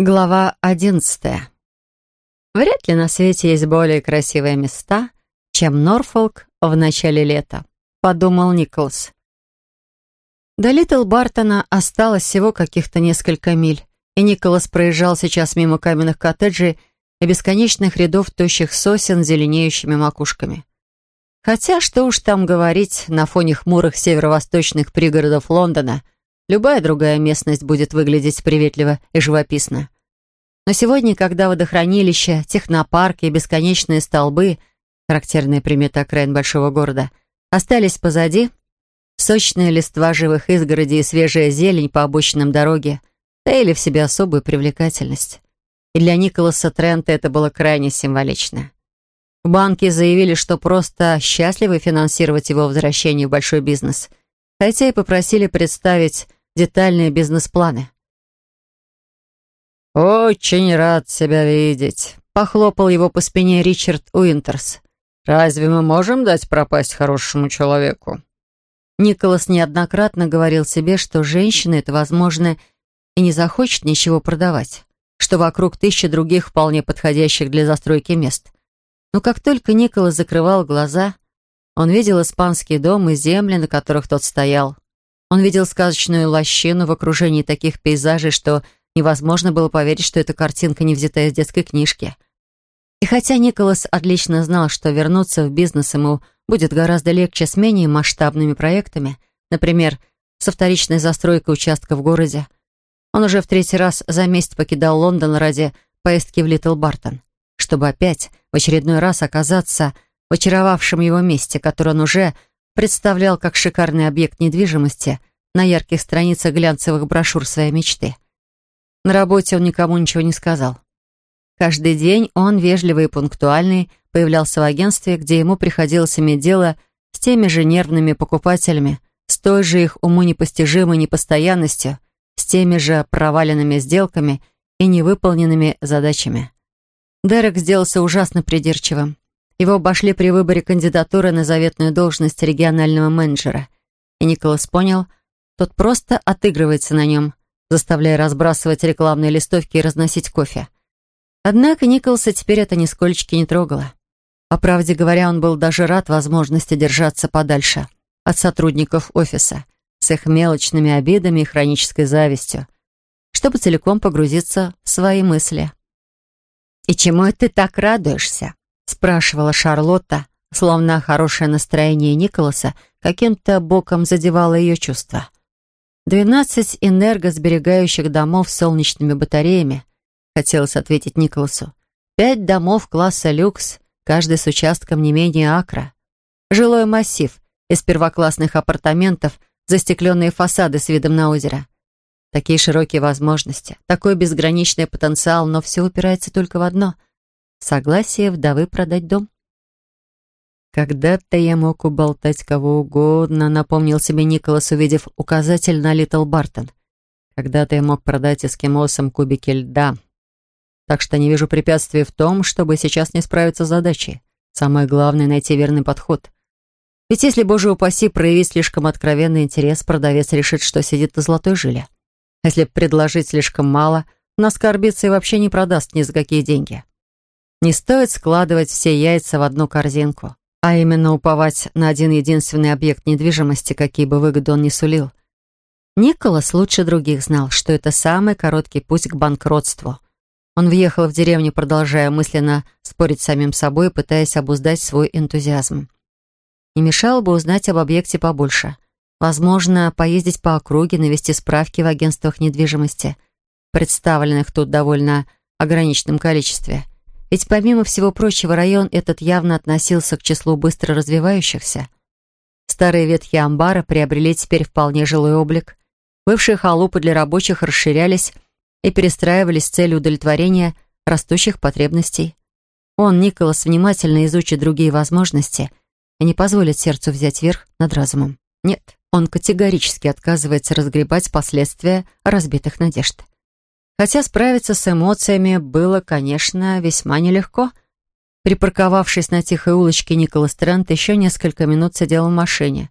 Глава одиннадцатая. Вряд ли на свете есть более красивые места, чем Норфолк в начале лета, подумал Николс. До Литл Бартона осталось всего каких-то несколько миль, и Николас проезжал сейчас мимо каменных коттеджей и бесконечных рядов тощих сосен с зеленеющими макушками. Хотя, что уж там говорить, на фоне хмурых северо-восточных пригородов Лондона – Любая другая местность будет выглядеть приветливо и живописно. Но сегодня, когда водохранилища, технопарки и бесконечные столбы, характерные приметы окраин большого города, остались позади, сочная листва живых изгородей и свежая зелень по обочинам дороги таили в себе особую привлекательность. И для Николаса Трента это было крайне символично. В банке заявили, что просто счастливы финансировать его возвращение в большой бизнес, хотя и попросили представить детальные бизнес-планы. «Очень рад тебя видеть», — похлопал его по спине Ричард Уинтерс. «Разве мы можем дать пропасть хорошему человеку?» Николас неоднократно говорил себе, что женщина это, возможно, и не захочет ничего продавать, что вокруг тысячи других вполне подходящих для застройки мест. Но как только Николас закрывал глаза, он видел испанский дом и земли, на которых тот стоял. Он видел сказочную лощину в окружении таких пейзажей, что невозможно было поверить, что эта картинка не взята из детской книжки. И хотя Николас отлично знал, что вернуться в бизнес ему будет гораздо легче с менее масштабными проектами, например, со вторичной застройкой участка в городе, он уже в третий раз за месяц покидал Лондон ради поездки в Литл Бартон, чтобы опять в очередной раз оказаться в очаровавшем его месте, которое он уже представлял как шикарный объект недвижимости на ярких страницах глянцевых брошюр своей мечты. На работе он никому ничего не сказал. Каждый день он, вежливый и пунктуальный, появлялся в агентстве, где ему приходилось иметь дело с теми же нервными покупателями, с той же их уму непостижимой непостоянностью, с теми же проваленными сделками и невыполненными задачами. Дерек сделался ужасно придирчивым. Его обошли при выборе кандидатуры на заветную должность регионального менеджера. И Николас понял, тот просто отыгрывается на нем, заставляя разбрасывать рекламные листовки и разносить кофе. Однако Николаса теперь это нисколько не трогало. По правде говоря, он был даже рад возможности держаться подальше от сотрудников офиса с их мелочными обидами и хронической завистью, чтобы целиком погрузиться в свои мысли. «И чему ты так радуешься?» Спрашивала Шарлотта, словно хорошее настроение Николаса каким-то боком задевало ее чувства. «Двенадцать энергосберегающих домов с солнечными батареями», хотелось ответить Николасу. «Пять домов класса люкс, каждый с участком не менее акра. Жилой массив из первоклассных апартаментов, застекленные фасады с видом на озеро. Такие широкие возможности, такой безграничный потенциал, но все упирается только в одно — Согласие вдовы продать дом. Когда-то я мог уболтать кого угодно, напомнил себе Николас, увидев указатель на Литл Бартон. Когда-то я мог продать эскимосам кубики льда. Так что не вижу препятствий в том, чтобы сейчас не справиться с задачей. Самое главное — найти верный подход. Ведь если, боже упаси, проявить слишком откровенный интерес, продавец решит, что сидит на золотой жиле. А если предложить слишком мало, наскорбится и вообще не продаст ни за какие деньги. Не стоит складывать все яйца в одну корзинку, а именно уповать на один единственный объект недвижимости, какие бы выгоды он ни сулил. Николас лучше других знал, что это самый короткий путь к банкротству. Он въехал в деревню, продолжая мысленно спорить с самим собой, пытаясь обуздать свой энтузиазм. Не мешало бы узнать об объекте побольше. Возможно, поездить по округе, навести справки в агентствах недвижимости, представленных тут довольно ограниченном количестве – ведь помимо всего прочего, район этот явно относился к числу быстро развивающихся. Старые ветхи амбара приобрели теперь вполне жилой облик. Бывшие халупы для рабочих расширялись и перестраивались с целью удовлетворения растущих потребностей. Он, Николас, внимательно изучит другие возможности и не позволит сердцу взять верх над разумом. Нет, он категорически отказывается разгребать последствия разбитых надежд. Хотя справиться с эмоциями было, конечно, весьма нелегко. Припарковавшись на тихой улочке, Николас Трент еще несколько минут сидел в машине,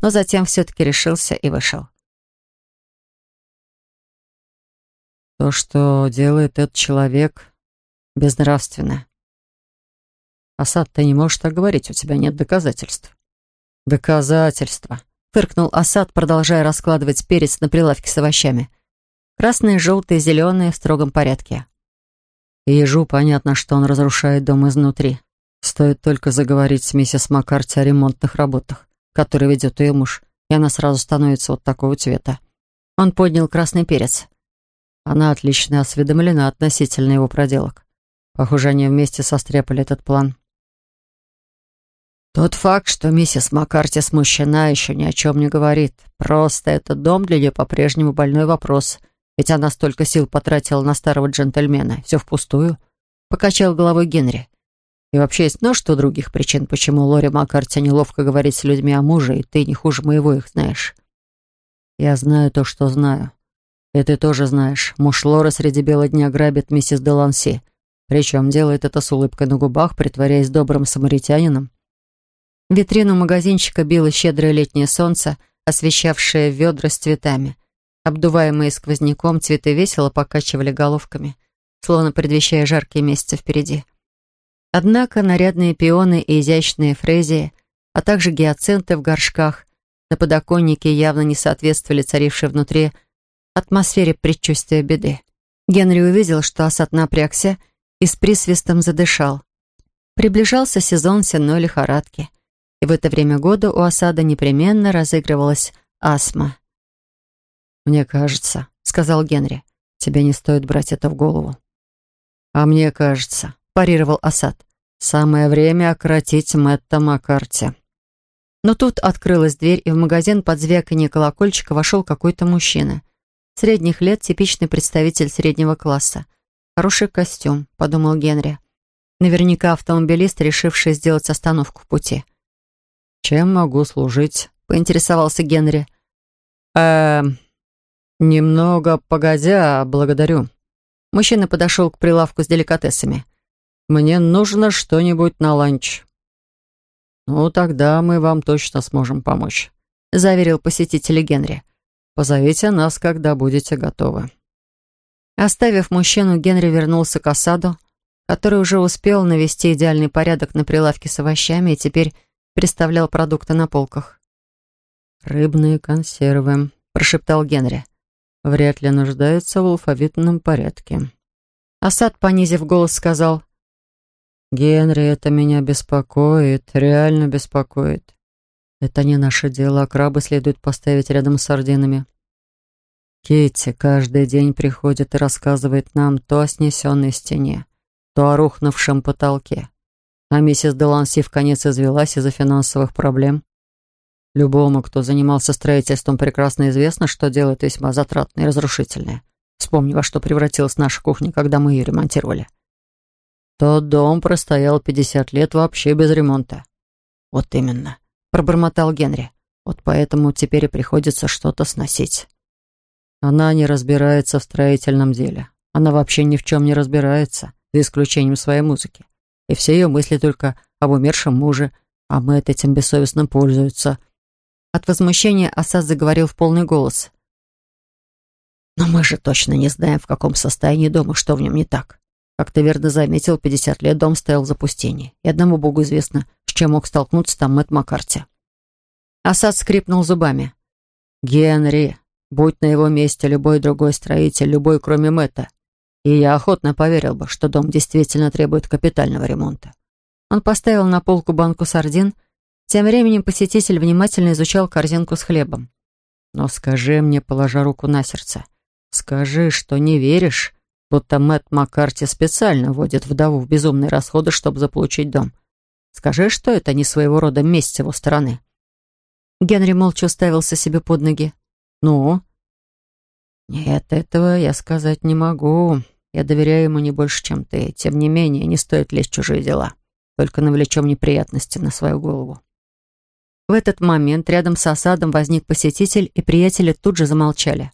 но затем все-таки решился и вышел. То, что делает этот человек, безнравственно. Асад, ты не можешь так говорить, у тебя нет доказательств. Доказательства. Фыркнул Асад, продолжая раскладывать перец на прилавке с овощами. Красные, желтые, зеленые в строгом порядке. ежу понятно, что он разрушает дом изнутри. Стоит только заговорить с миссис Маккарти о ремонтных работах, которые ведет ее муж, и она сразу становится вот такого цвета. Он поднял красный перец. Она отлично осведомлена относительно его проделок. Похоже, они вместе состряпали этот план. Тот факт, что миссис Маккарти смущена, еще ни о чем не говорит. Просто этот дом для нее по-прежнему больной вопрос. Ведь она столько сил потратила на старого джентльмена. Все впустую. Покачал головой Генри. И вообще есть множество других причин, почему Лори Маккарти неловко говорить с людьми о муже, и ты не хуже моего их знаешь. Я знаю то, что знаю. И ты тоже знаешь. Муж Лоры среди бела дня грабит миссис Деланси. Причем делает это с улыбкой на губах, притворяясь добрым самаритянином. Витрину магазинчика било щедрое летнее солнце, освещавшее ведра с цветами. Обдуваемые сквозняком, цветы весело покачивали головками, словно предвещая жаркие месяцы впереди. Однако нарядные пионы и изящные фрезии, а также гиацинты в горшках на подоконнике явно не соответствовали царившей внутри атмосфере предчувствия беды. Генри увидел, что осад напрягся и с присвистом задышал. Приближался сезон сенной лихорадки и в это время года у осада непременно разыгрывалась астма. «Мне кажется», — сказал Генри, — «тебе не стоит брать это в голову». «А мне кажется», — парировал Асад, — «самое время окротить Мэтта Маккарти». Но тут открылась дверь, и в магазин под звяканье колокольчика вошел какой-то мужчина. Средних лет, типичный представитель среднего класса. «Хороший костюм», — подумал Генри. Наверняка автомобилист, решивший сделать остановку в пути. «Чем могу служить?» — поинтересовался Генри. «Э, немного погодя, благодарю». Мужчина подошел к прилавку с деликатесами. «Мне нужно что-нибудь на ланч». «Ну, тогда мы вам точно сможем помочь», — заверил посетитель Генри. «Позовите нас, когда будете готовы». Оставив мужчину, Генри вернулся к осаду, который уже успел навести идеальный порядок на прилавке с овощами и теперь представлял продукты на полках. «Рыбные консервы», — прошептал Генри. «Вряд ли нуждаются в алфавитном порядке». Асад, понизив голос, сказал, «Генри, это меня беспокоит, реально беспокоит. Это не наше дело, а крабы следует поставить рядом с сардинами». Китти каждый день приходит и рассказывает нам то о снесенной стене, то о рухнувшем потолке. А миссис Деланси в конец извелась из-за финансовых проблем. Любому, кто занимался строительством, прекрасно известно, что дело весьма затратное и разрушительное. Вспомни, во что превратилась наша кухня, когда мы ее ремонтировали. Тот дом простоял 50 лет вообще без ремонта. Вот именно, пробормотал Генри. Вот поэтому теперь и приходится что-то сносить. Она не разбирается в строительном деле. Она вообще ни в чем не разбирается, за исключением своей музыки и все ее мысли только об умершем муже, а Мэтт этим бессовестно пользуется. От возмущения Асад заговорил в полный голос. «Но мы же точно не знаем, в каком состоянии дом и что в нем не так. Как ты верно заметил, 50 лет дом стоял в запустении, и одному богу известно, с чем мог столкнуться там Мэтт Маккарти». Асад скрипнул зубами. «Генри, будь на его месте любой другой строитель, любой, кроме Мэтта, и я охотно поверил бы, что дом действительно требует капитального ремонта. Он поставил на полку банку сардин. Тем временем посетитель внимательно изучал корзинку с хлебом. «Но скажи мне, положа руку на сердце, скажи, что не веришь, будто Мэтт Маккарти специально вводит вдову в безумные расходы, чтобы заполучить дом. Скажи, что это не своего рода месть его стороны». Генри молча уставился себе под ноги. «Ну?» «Нет, этого я сказать не могу», я доверяю ему не больше, чем ты. Тем не менее, не стоит лезть в чужие дела. Только навлечем неприятности на свою голову». В этот момент рядом с осадом возник посетитель, и приятели тут же замолчали.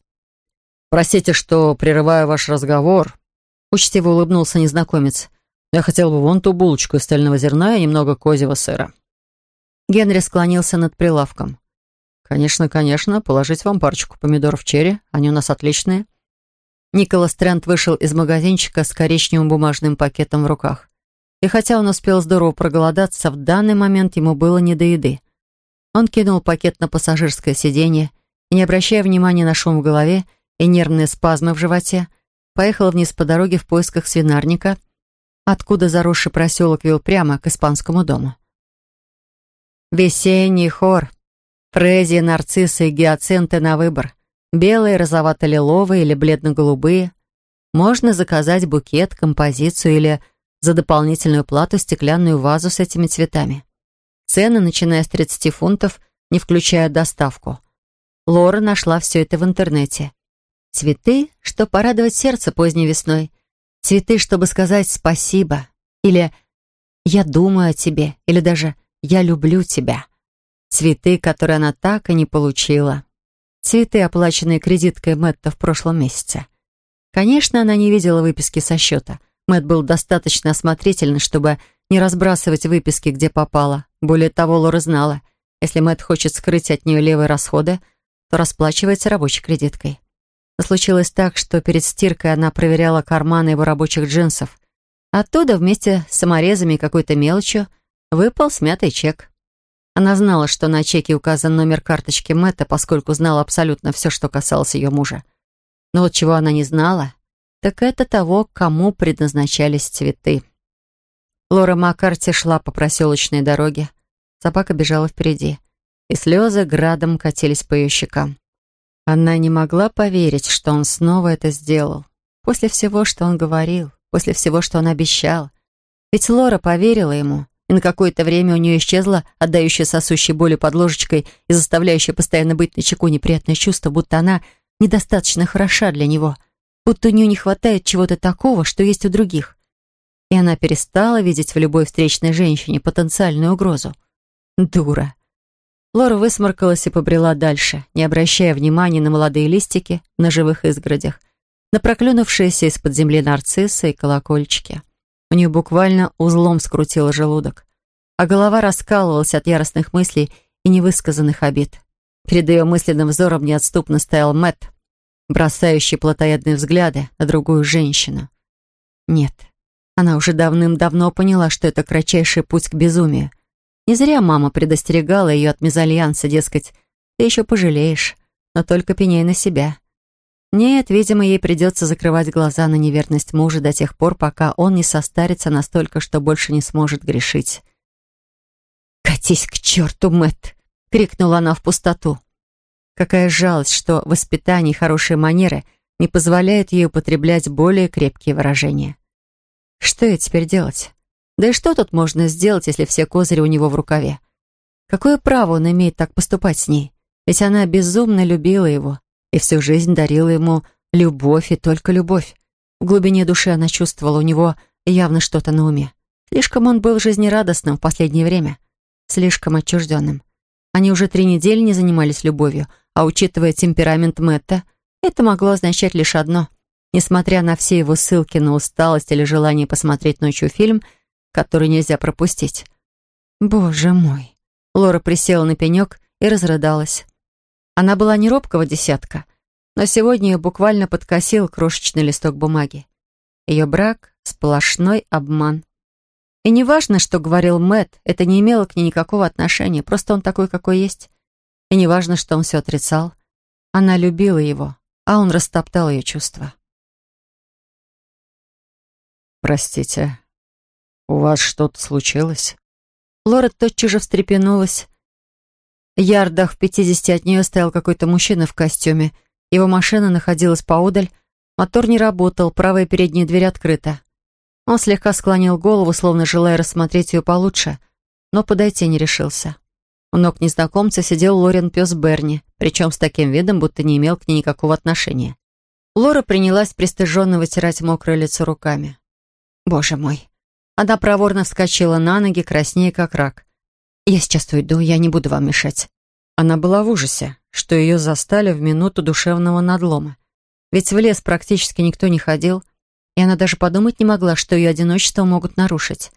«Простите, что прерываю ваш разговор», — учтиво улыбнулся незнакомец. «Я хотел бы вон ту булочку из стального зерна и немного козьего сыра». Генри склонился над прилавком. «Конечно, конечно, положить вам парочку помидоров черри, они у нас отличные». Николас Трент вышел из магазинчика с коричневым бумажным пакетом в руках. И хотя он успел здорово проголодаться, в данный момент ему было не до еды. Он кинул пакет на пассажирское сиденье и, не обращая внимания на шум в голове и нервные спазмы в животе, поехал вниз по дороге в поисках свинарника, откуда заросший проселок вел прямо к испанскому дому. Весенний хор. Фрези, нарциссы и гиацинты на выбор. Белые, розовато-лиловые или бледно-голубые. Можно заказать букет, композицию или за дополнительную плату стеклянную вазу с этими цветами. Цены, начиная с 30 фунтов, не включая доставку. Лора нашла все это в интернете. Цветы, чтобы порадовать сердце поздней весной. Цветы, чтобы сказать спасибо. Или «я думаю о тебе». Или даже «я люблю тебя». Цветы, которые она так и не получила. Цветы, оплаченные кредиткой Мэтта в прошлом месяце. Конечно, она не видела выписки со счета. Мэтт был достаточно осмотрительный, чтобы не разбрасывать выписки, где попало. Более того, Лора знала, если Мэтт хочет скрыть от нее левые расходы, то расплачивается рабочей кредиткой. Случилось так, что перед стиркой она проверяла карманы его рабочих джинсов. Оттуда вместе с саморезами и какой-то мелочью выпал смятый чек. Она знала, что на чеке указан номер карточки Мэтта, поскольку знала абсолютно все, что касалось ее мужа. Но вот чего она не знала, так это того, кому предназначались цветы. Лора Маккарти шла по проселочной дороге. Собака бежала впереди, и слезы градом катились по ее щекам. Она не могла поверить, что он снова это сделал. После всего, что он говорил, после всего, что он обещал. Ведь Лора поверила ему, и на какое-то время у нее исчезла отдающая сосущей боли под ложечкой и заставляющая постоянно быть на чеку неприятное чувство, будто она недостаточно хороша для него, будто у нее не хватает чего-то такого, что есть у других. И она перестала видеть в любой встречной женщине потенциальную угрозу. Дура. Лора высморкалась и побрела дальше, не обращая внимания на молодые листики на живых изгородях, на проклюнувшиеся из-под земли нарциссы и колокольчики. У нее буквально узлом скрутило желудок, а голова раскалывалась от яростных мыслей и невысказанных обид. Перед ее мысленным взором неотступно стоял Мэтт, бросающий плотоядные взгляды на другую женщину. Нет, она уже давным-давно поняла, что это кратчайший путь к безумию. Не зря мама предостерегала ее от мезальянса, дескать, ты еще пожалеешь, но только пеняй на себя. Нет, видимо, ей придется закрывать глаза на неверность мужа до тех пор, пока он не состарится настолько, что больше не сможет грешить. «Катись к черту, Мэтт!» — крикнула она в пустоту. Какая жалость, что воспитание и хорошие манеры не позволяют ей употреблять более крепкие выражения. Что ей теперь делать? Да и что тут можно сделать, если все козыри у него в рукаве? Какое право он имеет так поступать с ней? Ведь она безумно любила его, и всю жизнь дарила ему любовь и только любовь. В глубине души она чувствовала у него явно что-то на уме. Слишком он был жизнерадостным в последнее время, слишком отчужденным. Они уже три недели не занимались любовью, а учитывая темперамент Мэтта, это могло означать лишь одно. Несмотря на все его ссылки на усталость или желание посмотреть ночью фильм, который нельзя пропустить. Боже мой. Лора присела на пенек и разрыдалась. Она была не робкого десятка, но сегодня ее буквально подкосил крошечный листок бумаги. Ее брак — сплошной обман. И не важно, что говорил Мэт, это не имело к ней никакого отношения, просто он такой, какой есть. И не важно, что он все отрицал. Она любила его, а он растоптал ее чувства. «Простите, у вас что-то случилось?» Лора тотчас же встрепенулась, ярдах в пятидесяти от нее стоял какой-то мужчина в костюме. Его машина находилась поодаль. Мотор не работал, правая передняя дверь открыта. Он слегка склонил голову, словно желая рассмотреть ее получше, но подойти не решился. У ног незнакомца сидел Лорен пес Берни, причем с таким видом, будто не имел к ней никакого отношения. Лора принялась пристыженно вытирать мокрое лицо руками. «Боже мой!» Она проворно вскочила на ноги, краснее как рак. «Я сейчас уйду, я не буду вам мешать». Она была в ужасе, что ее застали в минуту душевного надлома. Ведь в лес практически никто не ходил, и она даже подумать не могла, что ее одиночество могут нарушить.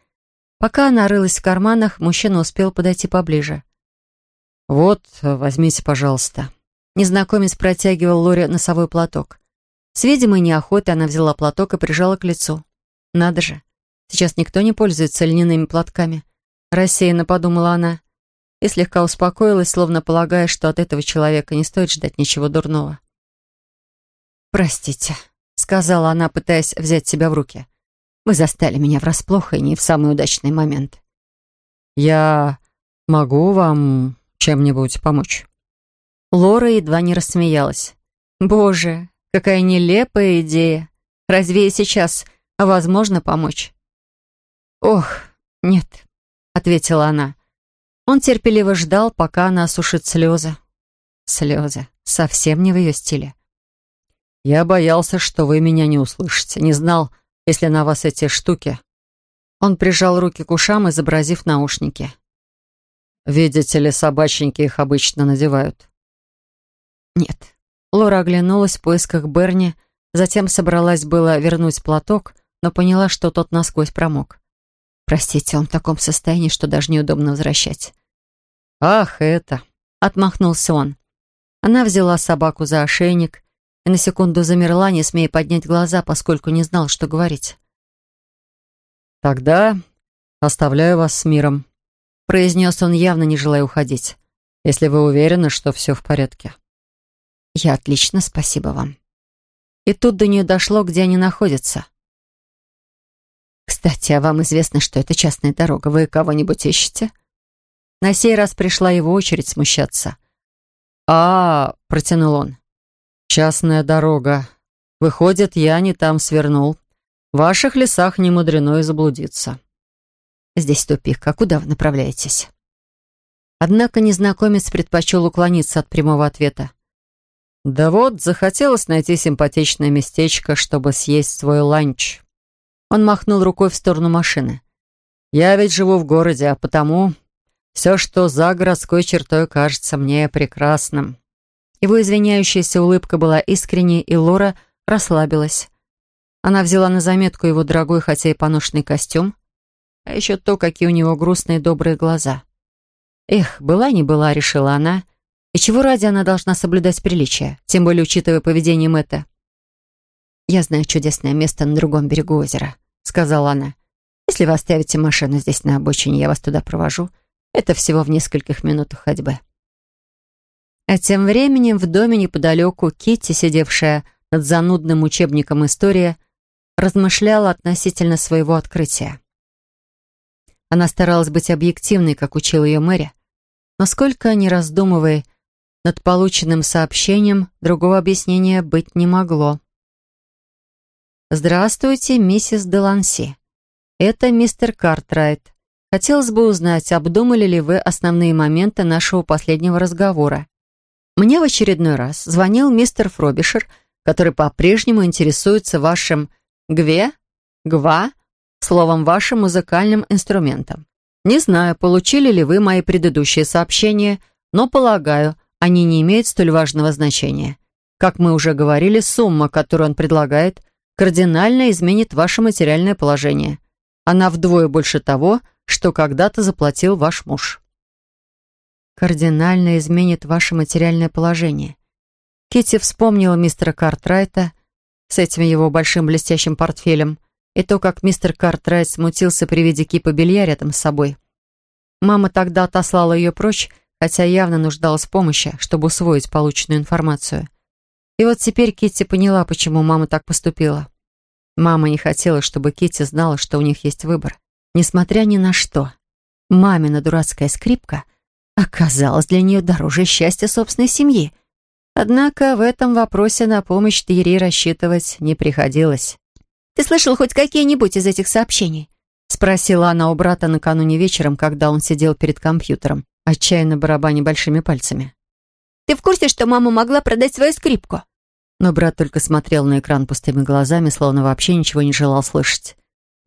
Пока она рылась в карманах, мужчина успел подойти поближе. «Вот, возьмите, пожалуйста». Незнакомец протягивал Лоре носовой платок. С видимой неохотой она взяла платок и прижала к лицу. Надо же, сейчас никто не пользуется льняными платками. Рассеянно подумала она и слегка успокоилась, словно полагая, что от этого человека не стоит ждать ничего дурного. «Простите», — сказала она, пытаясь взять себя в руки. «Вы застали меня врасплох и не в самый удачный момент». «Я могу вам чем-нибудь помочь?» Лора едва не рассмеялась. «Боже, какая нелепая идея! Разве и сейчас возможно помочь?» «Ох, нет», — ответила она. Он терпеливо ждал, пока она осушит слезы. Слезы. Совсем не в ее стиле. «Я боялся, что вы меня не услышите. Не знал, если на вас эти штуки». Он прижал руки к ушам, изобразив наушники. «Видите ли, собачники их обычно надевают». «Нет». Лора оглянулась в поисках Берни, затем собралась было вернуть платок, но поняла, что тот насквозь промок. Простите, он в таком состоянии, что даже неудобно возвращать. «Ах, это!» — отмахнулся он. Она взяла собаку за ошейник и на секунду замерла, не смея поднять глаза, поскольку не знал, что говорить. «Тогда оставляю вас с миром», — произнес он, явно не желая уходить, «если вы уверены, что все в порядке». «Я отлично, спасибо вам». И тут до нее дошло, где они находятся. «Кстати, а вам известно, что это частная дорога. Вы кого-нибудь ищете?» На сей раз пришла его очередь смущаться. «А, — протянул он, — частная дорога. Выходит, я не там свернул. В ваших лесах не мудрено и заблудиться». «Здесь тупик. А куда вы направляетесь?» Однако незнакомец предпочел уклониться от прямого ответа. «Да вот, захотелось найти симпатичное местечко, чтобы съесть свой ланч». Он махнул рукой в сторону машины. «Я ведь живу в городе, а потому все, что за городской чертой, кажется мне прекрасным». Его извиняющаяся улыбка была искренней, и Лора расслабилась. Она взяла на заметку его дорогой, хотя и поношенный костюм, а еще то, какие у него грустные добрые глаза. Эх, была не была, решила она. И чего ради она должна соблюдать приличия, тем более учитывая поведение Мэтта. «Я знаю чудесное место на другом берегу озера», — сказала она. «Если вы оставите машину здесь на обочине, я вас туда провожу. Это всего в нескольких минутах ходьбы». А тем временем в доме неподалеку Китти, сидевшая над занудным учебником истории, размышляла относительно своего открытия. Она старалась быть объективной, как учил ее Мэри, но сколько ни раздумывая над полученным сообщением, другого объяснения быть не могло. «Здравствуйте, миссис Деланси. Это мистер Картрайт. Хотелось бы узнать, обдумали ли вы основные моменты нашего последнего разговора. Мне в очередной раз звонил мистер Фробишер, который по-прежнему интересуется вашим «гве», «гва», словом, вашим музыкальным инструментом. Не знаю, получили ли вы мои предыдущие сообщения, но, полагаю, они не имеют столь важного значения. Как мы уже говорили, сумма, которую он предлагает – кардинально изменит ваше материальное положение. Она вдвое больше того, что когда-то заплатил ваш муж. Кардинально изменит ваше материальное положение. Китти вспомнила мистера Картрайта с этим его большим блестящим портфелем и то, как мистер Картрайт смутился при виде кипа белья рядом с собой. Мама тогда отослала ее прочь, хотя явно нуждалась в помощи, чтобы усвоить полученную информацию. И вот теперь Китти поняла, почему мама так поступила. Мама не хотела, чтобы Китти знала, что у них есть выбор. Несмотря ни на что, мамина дурацкая скрипка оказалась для нее дороже счастья собственной семьи. Однако в этом вопросе на помощь Тири рассчитывать не приходилось. «Ты слышал хоть какие-нибудь из этих сообщений?» Спросила она у брата накануне вечером, когда он сидел перед компьютером, отчаянно барабаня большими пальцами. Ты в курсе, что мама могла продать свою скрипку?» Но брат только смотрел на экран пустыми глазами, словно вообще ничего не желал слышать.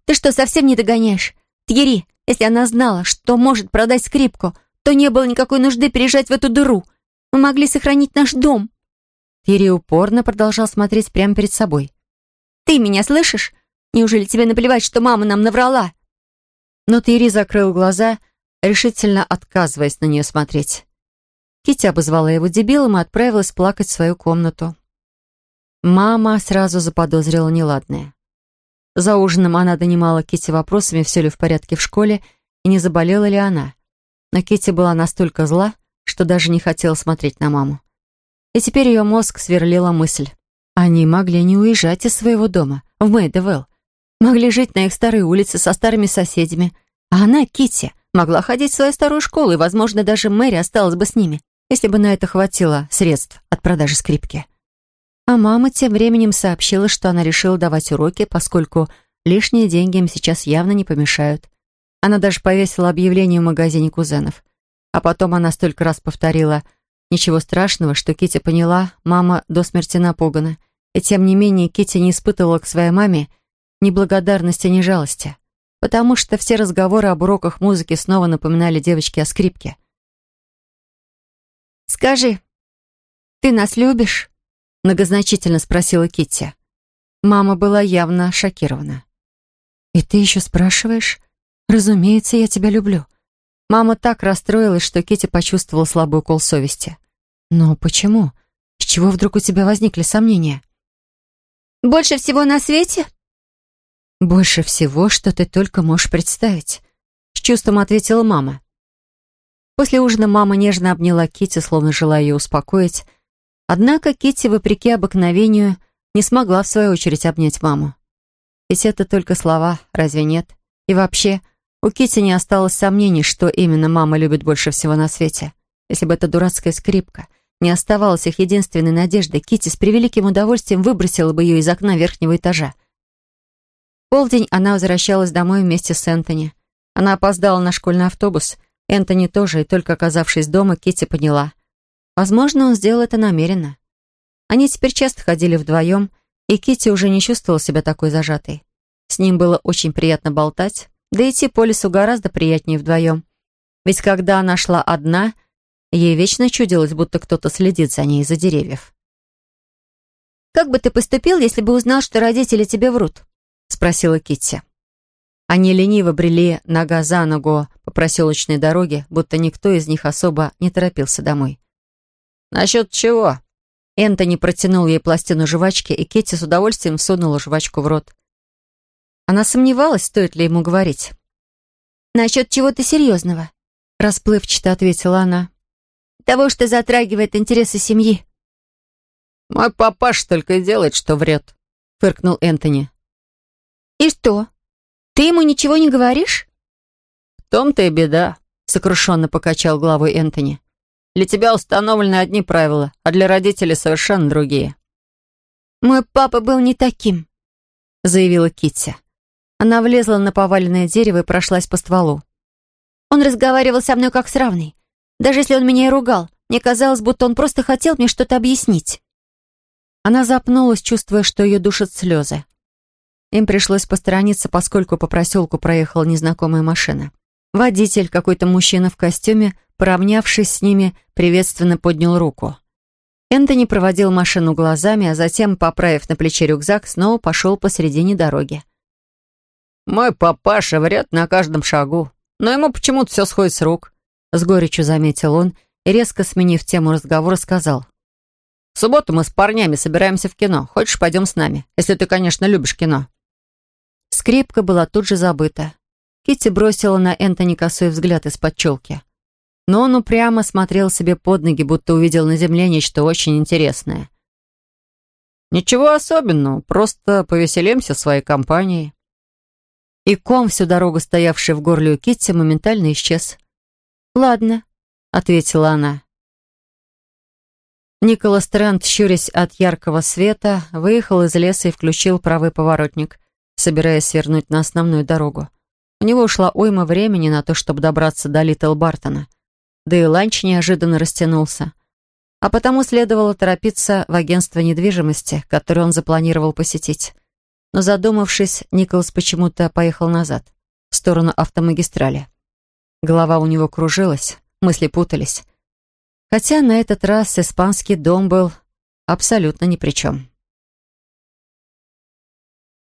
«Ты что, совсем не догоняешь? Тьери, если она знала, что может продать скрипку, то не было никакой нужды переезжать в эту дыру. Мы могли сохранить наш дом». Тьери упорно продолжал смотреть прямо перед собой. «Ты меня слышишь? Неужели тебе наплевать, что мама нам наврала?» Но Тьери закрыл глаза, решительно отказываясь на нее смотреть. Китти обозвала его дебилом и отправилась плакать в свою комнату. Мама сразу заподозрила неладное. За ужином она донимала Кити вопросами, все ли в порядке в школе и не заболела ли она. Но Кити была настолько зла, что даже не хотела смотреть на маму. И теперь ее мозг сверлила мысль. Они могли не уезжать из своего дома, в Мэйдевелл. Могли жить на их старой улице со старыми соседями. А она, Кити, могла ходить в свою старую школу, и, возможно, даже Мэри осталась бы с ними, если бы на это хватило средств от продажи скрипки. А мама тем временем сообщила, что она решила давать уроки, поскольку лишние деньги им сейчас явно не помешают. Она даже повесила объявление в магазине кузенов. А потом она столько раз повторила «Ничего страшного», что Кити поняла, мама до смерти напугана. И тем не менее Кити не испытывала к своей маме ни благодарности, ни жалости. Потому что все разговоры об уроках музыки снова напоминали девочке о скрипке. «Скажи, ты нас любишь?» Многозначительно спросила Китти. Мама была явно шокирована. «И ты еще спрашиваешь? Разумеется, я тебя люблю». Мама так расстроилась, что Китти почувствовала слабый укол совести. «Но почему? С чего вдруг у тебя возникли сомнения?» «Больше всего на свете?» «Больше всего, что ты только можешь представить», — с чувством ответила мама. После ужина мама нежно обняла Китти, словно желая ее успокоить, Однако Китти, вопреки обыкновению, не смогла в свою очередь обнять маму. Ведь это только слова, разве нет? И вообще, у Китти не осталось сомнений, что именно мама любит больше всего на свете. Если бы эта дурацкая скрипка не оставалась их единственной надеждой, Китти с превеликим удовольствием выбросила бы ее из окна верхнего этажа. В полдень она возвращалась домой вместе с Энтони. Она опоздала на школьный автобус. Энтони тоже, и только оказавшись дома, Китти поняла. Возможно, он сделал это намеренно. Они теперь часто ходили вдвоем, и Кити уже не чувствовала себя такой зажатой. С ним было очень приятно болтать, да идти по лесу гораздо приятнее вдвоем. Ведь когда она шла одна, ей вечно чудилось, будто кто-то следит за ней из-за деревьев. «Как бы ты поступил, если бы узнал, что родители тебе врут?» — спросила Китти. Они лениво брели нога за ногу по проселочной дороге, будто никто из них особо не торопился домой. «Насчет чего?» Энтони протянул ей пластину жвачки, и Кетти с удовольствием сунула жвачку в рот. Она сомневалась, стоит ли ему говорить. «Насчет чего-то серьезного», — расплывчато ответила она. «Того, что затрагивает интересы семьи». «Мой папаш только и делает, что врет», — фыркнул Энтони. «И что? Ты ему ничего не говоришь?» «В том-то и беда», — сокрушенно покачал головой Энтони. Для тебя установлены одни правила, а для родителей совершенно другие». «Мой папа был не таким», — заявила Китти. Она влезла на поваленное дерево и прошлась по стволу. «Он разговаривал со мной как с равной. Даже если он меня и ругал, мне казалось, будто он просто хотел мне что-то объяснить». Она запнулась, чувствуя, что ее душат слезы. Им пришлось посторониться, поскольку по проселку проехала незнакомая машина. Водитель, какой-то мужчина в костюме, Поравнявшись с ними, приветственно поднял руку. Энтони проводил машину глазами, а затем, поправив на плече рюкзак, снова пошел посередине дороги. «Мой папаша врет на каждом шагу, но ему почему-то все сходит с рук», — с горечью заметил он и, резко сменив тему разговора, сказал. «В субботу мы с парнями собираемся в кино. Хочешь, пойдем с нами? Если ты, конечно, любишь кино». Скрипка была тут же забыта. Китти бросила на Энтони косой взгляд из-под челки но он упрямо смотрел себе под ноги, будто увидел на земле нечто очень интересное. «Ничего особенного, просто повеселимся своей компании». И ком, всю дорогу стоявший в горле у Китти, моментально исчез. «Ладно», — ответила она. Николас Трент, щурясь от яркого света, выехал из леса и включил правый поворотник, собираясь свернуть на основную дорогу. У него ушла уйма времени на то, чтобы добраться до Литл Бартона — да и ланч неожиданно растянулся. А потому следовало торопиться в агентство недвижимости, которое он запланировал посетить. Но задумавшись, Николас почему-то поехал назад, в сторону автомагистрали. Голова у него кружилась, мысли путались. Хотя на этот раз испанский дом был абсолютно ни при чем.